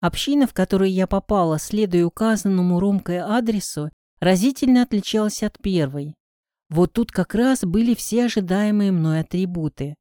Община, в которую я попала, следуя указанному Ромкой адресу, разительно отличалась от первой. Вот тут как раз были все ожидаемые мной атрибуты.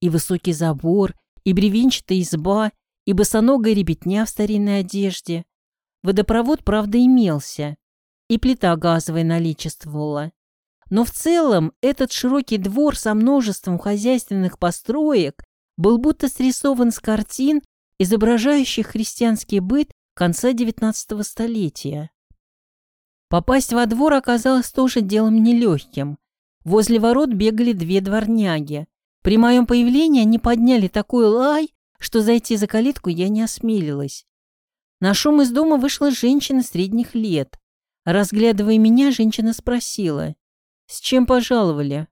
И высокий забор, и бревенчатая изба, и босоногая ребятня в старинной одежде. Водопровод, правда, имелся, и плита газовая наличествовала. Но в целом этот широкий двор со множеством хозяйственных построек был будто срисован с картин, изображающих христианский быт конца XIX столетия. Попасть во двор оказалось тоже делом нелегким. Возле ворот бегали две дворняги. При моем появлении они подняли такой лай, что зайти за калитку я не осмелилась. На шум из дома вышла женщина средних лет. Разглядывая меня, женщина спросила, «С чем пожаловали?»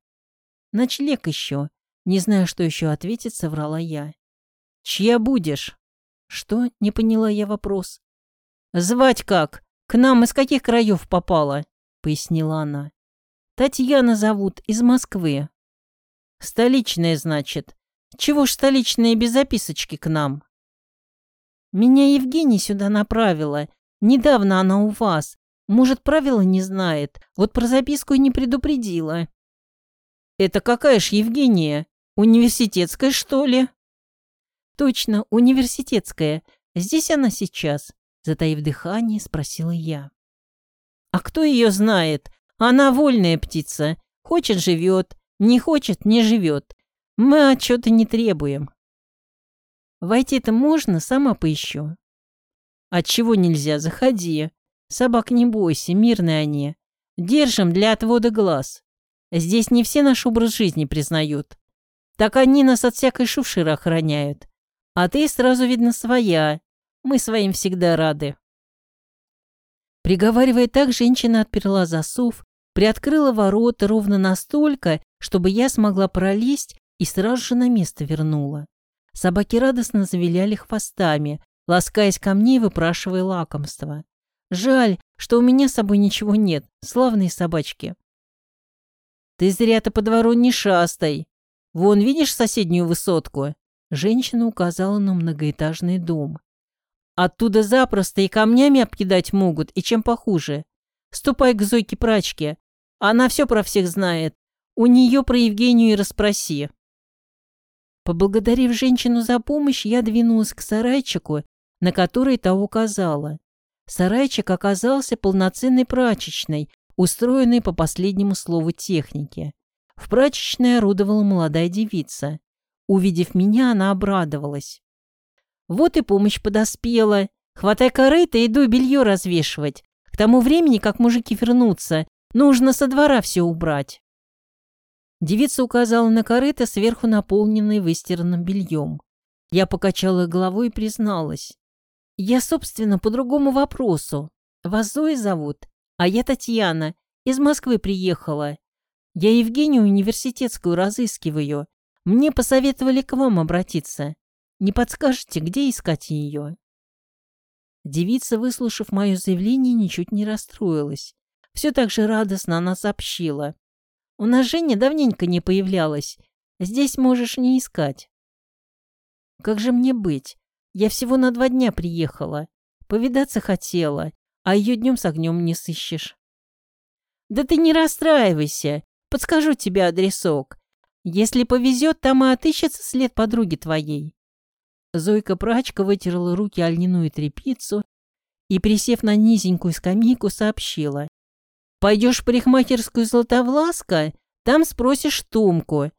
«Ночлег еще». Не знаю, что еще ответить, соврала я. «Чья будешь?» «Что?» — не поняла я вопрос. «Звать как? К нам из каких краев попала?» — пояснила она. «Татьяна зовут, из Москвы». «Столичная, значит. Чего ж столичная без записочки к нам?» «Меня Евгений сюда направила. Недавно она у вас. Может, правила не знает. Вот про записку и не предупредила». «Это какая ж Евгения? Университетская, что ли?» «Точно, университетская. Здесь она сейчас», — затаив дыхание, спросила я. «А кто ее знает? Она вольная птица. Хочет — живет, не хочет — не живет. Мы отчета не требуем». «Войти-то можно, сама поищу». «Отчего нельзя? Заходи. Собак не бойся, мирные они. Держим для отвода глаз. Здесь не все наш образ жизни признают. Так они нас от всякой шушеры охраняют. А ты сразу, видно, своя. Мы своим всегда рады. Приговаривая так, женщина отперла засов, приоткрыла ворота ровно настолько, чтобы я смогла пролезть и сразу же на место вернула. Собаки радостно завиляли хвостами, ласкаясь ко мне и выпрашивая лакомство. Жаль, что у меня с собой ничего нет, славные собачки. Ты зря-то по двору не шастай. Вон, видишь соседнюю высотку? Женщина указала на многоэтажный дом. Оттуда запросто и камнями обкидать могут, и чем похуже. Ступай к Зойке прачке. Она все про всех знает. У нее про Евгению и расспроси. Поблагодарив женщину за помощь, я двинулась к сарайчику, на который та указала. Сарайчик оказался полноценной прачечной, устроенной по последнему слову техники. В прачечной орудовала молодая девица. Увидев меня, она обрадовалась. «Вот и помощь подоспела. Хватай корыто и иду белье развешивать. К тому времени, как мужики вернутся, нужно со двора все убрать». Девица указала на корыто, сверху наполненное выстиранным бельем. Я покачала головой и призналась. «Я, собственно, по другому вопросу. Вас Зоя зовут, а я Татьяна. Из Москвы приехала. Я Евгению университетскую разыскиваю. Мне посоветовали к вам обратиться. Не подскажете, где искать ее?» Девица, выслушав мое заявление, ничуть не расстроилась. Все так же радостно она сообщила. «У нас Женя давненько не появлялась. Здесь можешь не искать». «Как же мне быть? Я всего на два дня приехала. Повидаться хотела, а ее днем с огнем не сыщешь. Да ты не расстраивайся. Подскажу тебе адресок. Если повезет, там и отыщется след подруги твоей. Зойка-прачка вытерла руки о льняную тряпицу и, присев на низенькую скамейку, сообщила. «Пойдешь в парикмахерскую Златовласка, там спросишь Томку.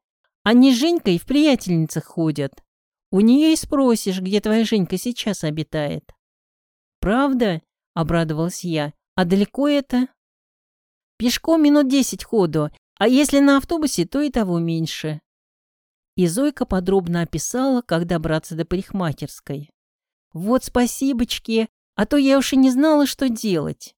Они с Женькой в приятельницах ходят. У нее и спросишь, где твоя Женька сейчас обитает. Правда? Обрадовалась я. А далеко это? Пешком минут десять ходу, а если на автобусе, то и того меньше. И Зойка подробно описала, как добраться до парикмахерской. Вот спасибочки, а то я уж и не знала, что делать.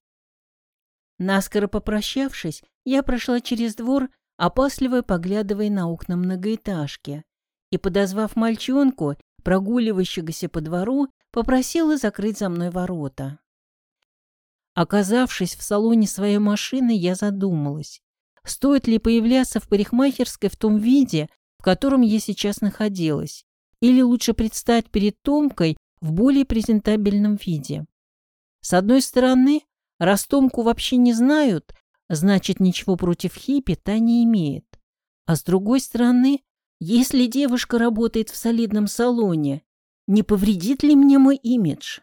Наскоро попрощавшись, я прошла через двор, опасливо поглядывая на окна многоэтажки и, подозвав мальчонку, прогуливающегося по двору, попросила закрыть за мной ворота. Оказавшись в салоне своей машины, я задумалась, стоит ли появляться в парикмахерской в том виде, в котором я сейчас находилась, или лучше предстать перед Томкой в более презентабельном виде. С одной стороны, раз Томку вообще не знают, значит, ничего против хиппи та не имеет. А с другой стороны, если девушка работает в солидном салоне, не повредит ли мне мой имидж?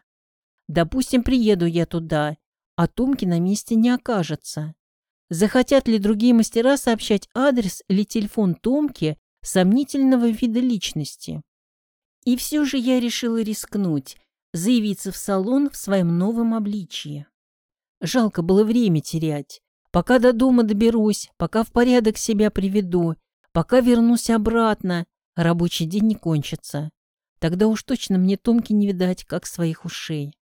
Допустим, приеду я туда, а Томки на месте не окажется. Захотят ли другие мастера сообщать адрес или телефон Томки сомнительного вида личности? И все же я решила рискнуть, заявиться в салон в своем новом обличье. Жалко было время терять. Пока до дома доберусь, пока в порядок себя приведу, пока вернусь обратно, рабочий день не кончится. Тогда уж точно мне Томки не видать, как своих ушей.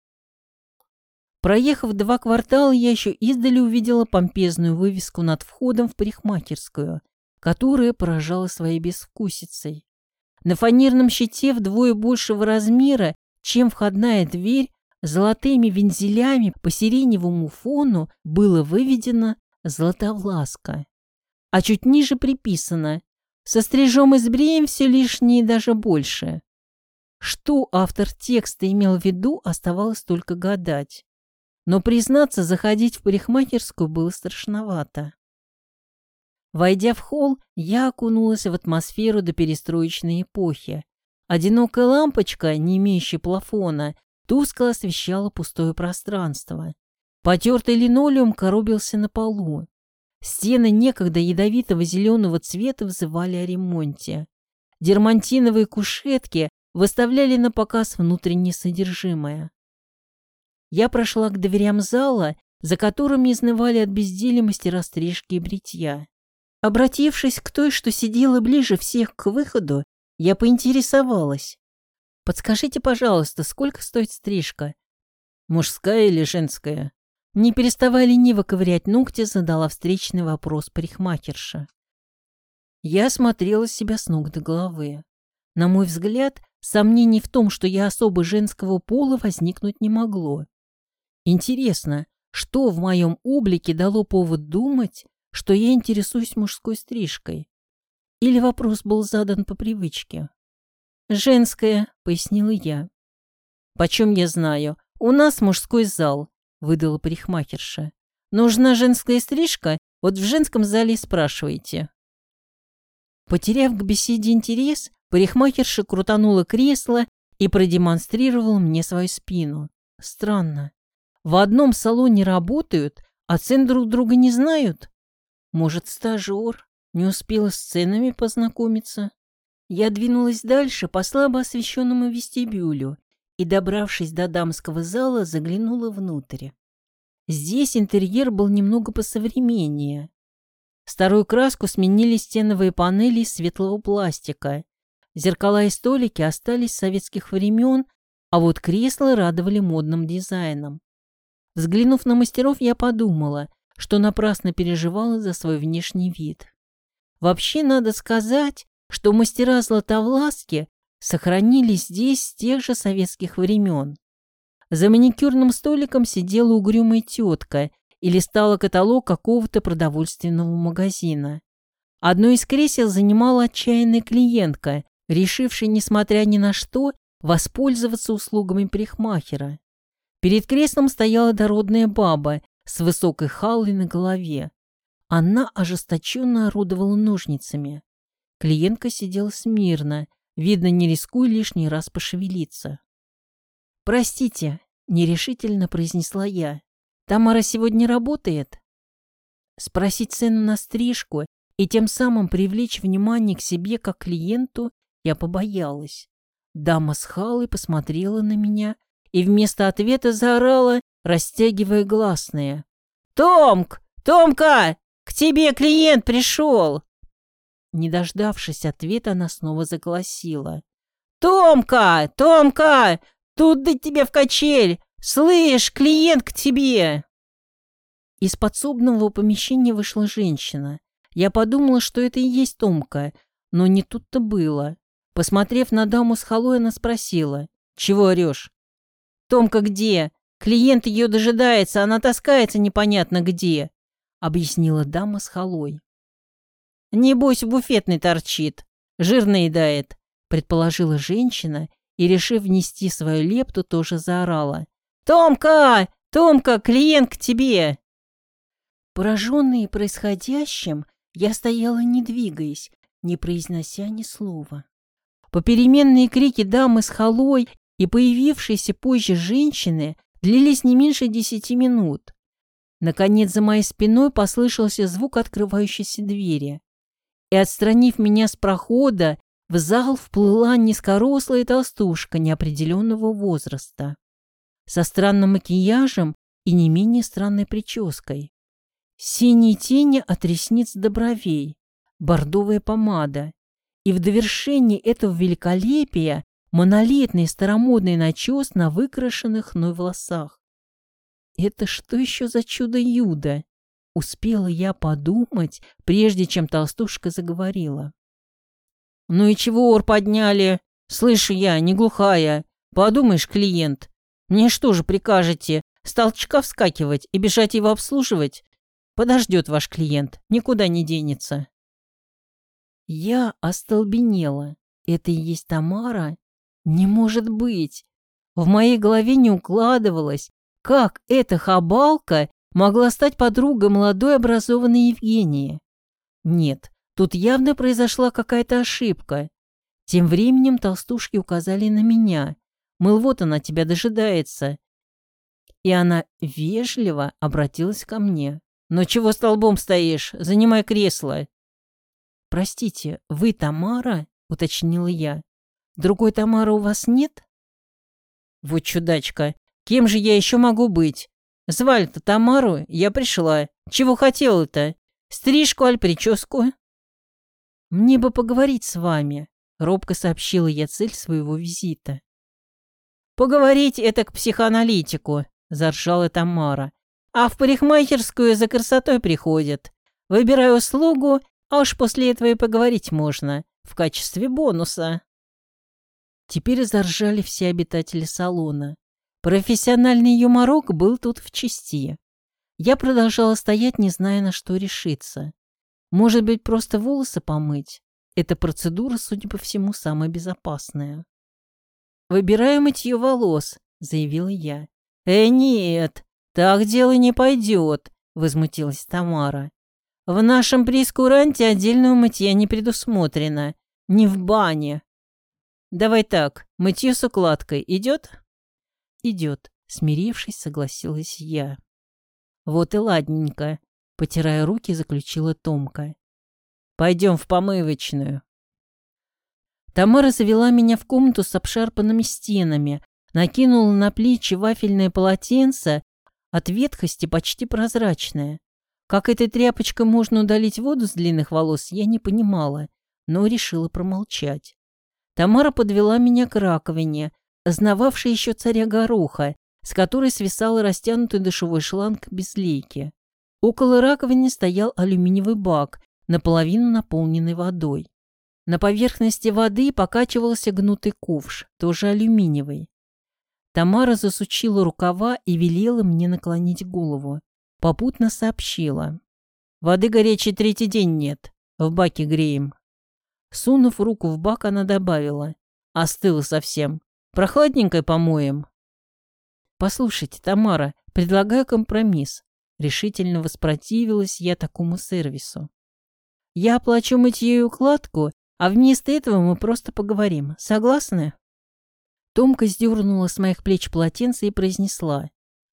Проехав два квартала, я еще издали увидела помпезную вывеску над входом в парикмахерскую, которая поражала своей безвкусицей. На фанерном щите вдвое большего размера, чем входная дверь, золотыми вензелями по сиреневому фону было выведено «Златовласка». А чуть ниже приписано «Со стрижом и сбреем все лишнее и даже больше». Что автор текста имел в виду, оставалось только гадать. Но, признаться, заходить в парикмахерскую было страшновато. Войдя в холл, я окунулась в атмосферу до перестроечной эпохи. Одинокая лампочка, не имеющая плафона, тускло освещала пустое пространство. Потертый линолеум коробился на полу. Стены некогда ядовитого зеленого цвета взывали о ремонте. Дермантиновые кушетки выставляли на показ внутреннее содержимое. Я прошла к дверям зала, за которыми изнывали от безделия мастера стрижки и бритья. Обратившись к той, что сидела ближе всех к выходу, я поинтересовалась. «Подскажите, пожалуйста, сколько стоит стрижка?» «Мужская или женская?» Не переставая лениво ковырять ногти, задала встречный вопрос парикмахерша. Я смотрела себя с ног до головы. На мой взгляд, сомнений в том, что я особо женского пола, возникнуть не могло. Интересно, что в моем облике дало повод думать, что я интересуюсь мужской стрижкой? Или вопрос был задан по привычке? «Женская», — пояснила я. «Почем я знаю? У нас мужской зал», — выдала парикмахерша. «Нужна женская стрижка? Вот в женском зале и спрашивайте». Потеряв к беседе интерес, парикмахерша крутанула кресло и продемонстрировала мне свою спину. Странно. В одном салоне работают, а цен друг друга не знают. Может, стажер не успела с ценами познакомиться? Я двинулась дальше по слабо освещенному вестибюлю и, добравшись до дамского зала, заглянула внутрь. Здесь интерьер был немного посовременнее. Старую краску сменили стеновые панели из светлого пластика. Зеркала и столики остались советских времен, а вот кресла радовали модным дизайном. Взглянув на мастеров, я подумала, что напрасно переживала за свой внешний вид. Вообще, надо сказать, что мастера Златовласки сохранились здесь с тех же советских времен. За маникюрным столиком сидела угрюмая тетка и листала каталог какого-то продовольственного магазина. Одно из кресел занимала отчаянная клиентка, решившая, несмотря ни на что, воспользоваться услугами парикмахера. Перед креслом стояла дородная баба с высокой халой на голове. Она ожесточенно орудовала ножницами. Клиентка сидела смирно, видно, не рискуя лишний раз пошевелиться. «Простите», — нерешительно произнесла я, — «Тамара сегодня работает?» Спросить цену на стрижку и тем самым привлечь внимание к себе как клиенту я побоялась. Дама с халой посмотрела на меня и вместо ответа заорала, растягивая гласные. «Томк! Томка! К тебе клиент пришел!» Не дождавшись ответа, она снова загласила. «Томка! Томка! Тут до тебя в качель! Слышь, клиент к тебе!» Из подсобного помещения вышла женщина. Я подумала, что это и есть Томка, но не тут-то было. Посмотрев на даму с халой, она спросила. «Чего орешь?» «Томка где? Клиент ее дожидается, она таскается непонятно где», — объяснила дама с халой. «Небось, в буфетной торчит, жир наедает», — предположила женщина и, решив внести свою лепту, тоже заорала. «Томка! Томка, клиент к тебе!» Пораженный происходящим, я стояла, не двигаясь, не произнося ни слова. Попеременные крики дамы с халой и появившиеся позже женщины длились не меньше десяти минут. Наконец, за моей спиной послышался звук открывающейся двери. И, отстранив меня с прохода, в зал вплыла низкорослая толстушка неопределенного возраста, со странным макияжем и не менее странной прической. Синие тени от ресниц до бровей, бордовая помада. И в довершении этого великолепия монолитный старомодный начес на выкрашенных мной волосах. Это что еще за чудо-юдо? Успела я подумать, прежде чем толстушка заговорила. «Ну и чего ор подняли? Слышу я, не глухая. Подумаешь, клиент. Мне что же прикажете, с толчка вскакивать и бежать его обслуживать? Подождет ваш клиент, никуда не денется». Я остолбенела. Это и есть Тамара? Не может быть. В моей голове не укладывалось, как эта хабалка могла стать подругой молодой образованной Евгении. Нет, тут явно произошла какая-то ошибка. Тем временем толстушки указали на меня. Мыл, вот она тебя дожидается. И она вежливо обратилась ко мне. «Но чего столбом стоишь? Занимай кресло!» «Простите, вы Тамара?» — уточнила я. «Другой Тамары у вас нет?» «Вот чудачка, кем же я еще могу быть? Звали-то Тамару, я пришла. Чего хотела-то? Стрижку аль прическу?» «Мне бы поговорить с вами», — робко сообщила я цель своего визита. «Поговорить это к психоаналитику», — заржала Тамара. «А в парикмахерскую за красотой приходят. Выбираю услугу а уж после этого и поговорить можно, в качестве бонуса. Теперь заржали все обитатели салона. Профессиональный юморок был тут в чести. Я продолжала стоять, не зная, на что решиться. Может быть, просто волосы помыть? Эта процедура, судя по всему, самая безопасная. «Выбираю мытье волос», — заявила я. «Э, нет, так дело не пойдет», — возмутилась Тамара. В нашем прескуранте отдельного мытья не предусмотрено. Не в бане. Давай так, мытье с укладкой идет? Идет, смирившись, согласилась я. Вот и ладненько, потирая руки, заключила Томка. Пойдем в помывочную. Тамара завела меня в комнату с обшарпанными стенами, накинула на плечи вафельное полотенце, от ветхости почти прозрачное. Как этой тряпочкой можно удалить воду с длинных волос, я не понимала, но решила промолчать. Тамара подвела меня к раковине, знававшей еще царя Гороха, с которой свисал растянутый душевой шланг без лейки. Около раковины стоял алюминиевый бак, наполовину наполненный водой. На поверхности воды покачивался гнутый ковш, тоже алюминиевый. Тамара засучила рукава и велела мне наклонить голову. Попутно сообщила. «Воды горячей третий день нет. В баке греем». Сунув руку в бак, она добавила. «Остыло совсем. Прохладненькой помоем». «Послушайте, Тамара, предлагаю компромисс». Решительно воспротивилась я такому сервису. «Я оплачу мытье и укладку, а вместо этого мы просто поговорим. Согласны?» Томка сдернула с моих плеч полотенце и произнесла.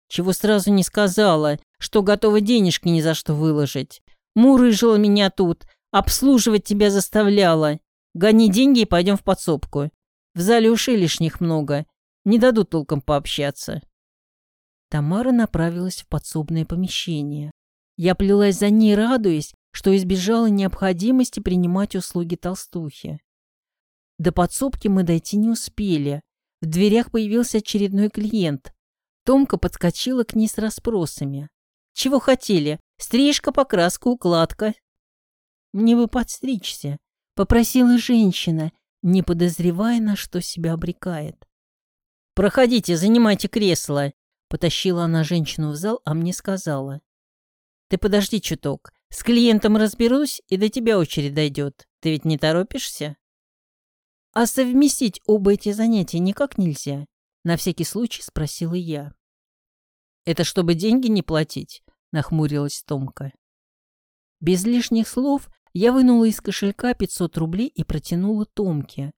«Чего сразу не сказала? что готова денежки ни за что выложить. Мурыжила меня тут, обслуживать тебя заставляла. Гони деньги и пойдем в подсобку. В зале ушей лишних много, не дадут толком пообщаться. Тамара направилась в подсобное помещение. Я плелась за ней, радуясь, что избежала необходимости принимать услуги толстухи. До подсобки мы дойти не успели. В дверях появился очередной клиент. Томка подскочила к ней с расспросами. Чего хотели? Стрижка, покраска, укладка. Мне бы подстричься, попросила женщина, не подозревая, на что себя обрекает. «Проходите, занимайте кресло», — потащила она женщину в зал, а мне сказала. «Ты подожди чуток, с клиентом разберусь, и до тебя очередь дойдет. Ты ведь не торопишься?» А совместить оба эти занятия никак нельзя? На всякий случай спросила я. Это чтобы деньги не платить? Нахмурилась Томка. Без лишних слов я вынула из кошелька 500 рублей и протянула Томке.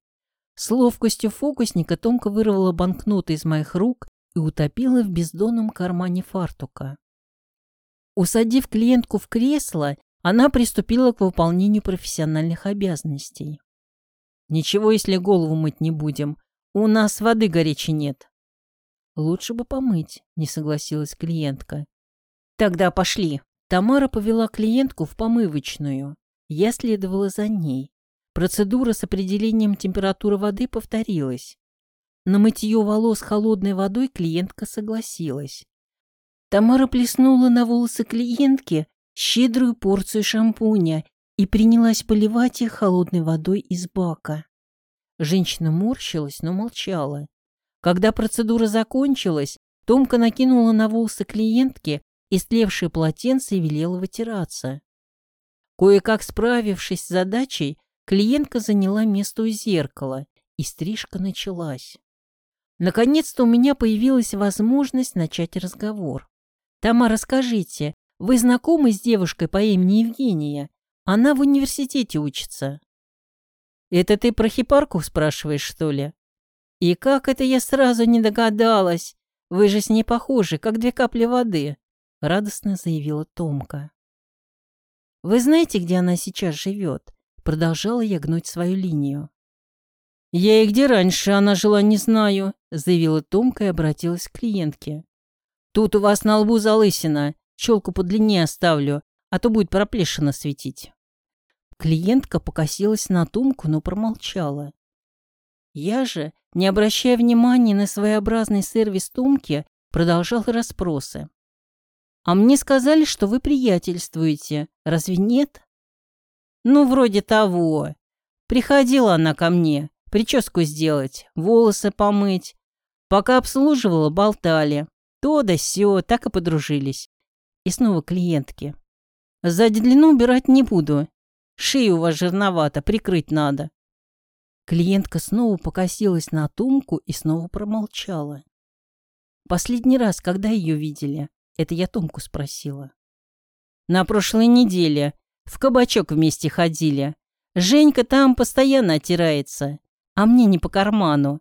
С ловкостью фокусника Томка вырвала банкноты из моих рук и утопила в бездонном кармане фартука. Усадив клиентку в кресло, она приступила к выполнению профессиональных обязанностей. «Ничего, если голову мыть не будем. У нас воды горячей нет». «Лучше бы помыть», — не согласилась клиентка. «Тогда пошли». Тамара повела клиентку в помывочную. Я следовала за ней. Процедура с определением температуры воды повторилась. На мытье волос холодной водой клиентка согласилась. Тамара плеснула на волосы клиентки щедрую порцию шампуня и принялась поливать их холодной водой из бака. Женщина морщилась, но молчала. Когда процедура закончилась, Томка накинула на волосы клиентки истлевшее полотенце и велела вытираться. Кое-как справившись с задачей, клиентка заняла место у зеркала, и стрижка началась. Наконец-то у меня появилась возможность начать разговор. «Тамара, скажите, вы знакомы с девушкой по имени Евгения? Она в университете учится». «Это ты про хипарку спрашиваешь, что ли?» «И как это я сразу не догадалась? Вы же с ней похожи, как две капли воды», — радостно заявила Томка. «Вы знаете, где она сейчас живет?» Продолжала я гнуть свою линию. «Я и где раньше она жила, не знаю», — заявила Томка и обратилась к клиентке. «Тут у вас на лбу залысина. Челку подлиннее оставлю, а то будет проплешина светить». Клиентка покосилась на Томку, но промолчала. Я же, не обращая внимания на своеобразный сервис Томки, продолжал расспросы. А мне сказали, что вы приятельствуете. Разве нет? Ну, вроде того. Приходила она ко мне, прическу сделать, волосы помыть. Пока обслуживала, болтали. То да сё, так и подружились. И снова клиентки. Сзади длину убирать не буду. Шею у вас жирновато, прикрыть надо. Клиентка снова покосилась на Тумку и снова промолчала. Последний раз, когда ее видели, это я Томку спросила. На прошлой неделе. В кабачок вместе ходили. Женька там постоянно отирается, а мне не по карману.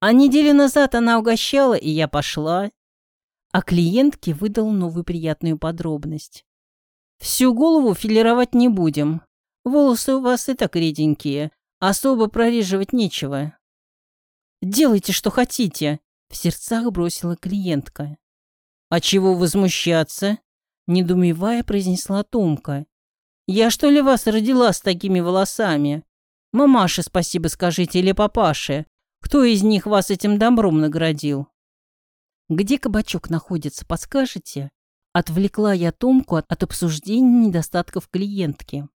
А неделю назад она угощала, и я пошла. А клиентке выдал новую приятную подробность. Всю голову филировать не будем. Волосы у вас и так реденькие. Особо прореживать нечего. Делайте, что хотите, в сердцах бросила клиентка. «А чего возмущаться?» — недумевая произнесла Томка. «Я что ли вас родила с такими волосами? Мамаше спасибо скажите или папаше. Кто из них вас этим добром наградил?» «Где кабачок находится, подскажете?» Отвлекла я Томку от, от обсуждения недостатков клиентки.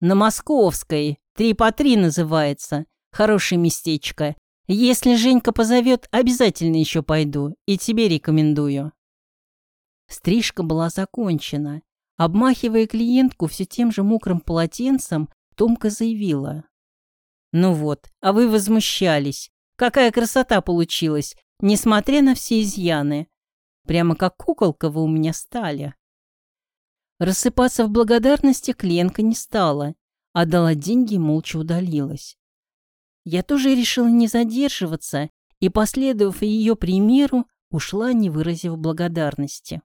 «На Московской. Три по три называется. Хорошее местечко. Если Женька позовет, обязательно еще пойду. И тебе рекомендую». Стрижка была закончена. Обмахивая клиентку все тем же мокрым полотенцем, Томка заявила. «Ну вот, а вы возмущались. Какая красота получилась, несмотря на все изъяны. Прямо как куколка вы у меня стали». Рассыпаться в благодарности клиентка не стала, отдала деньги и молча удалилась. Я тоже решила не задерживаться и, последовав ее примеру, ушла, не выразив благодарности.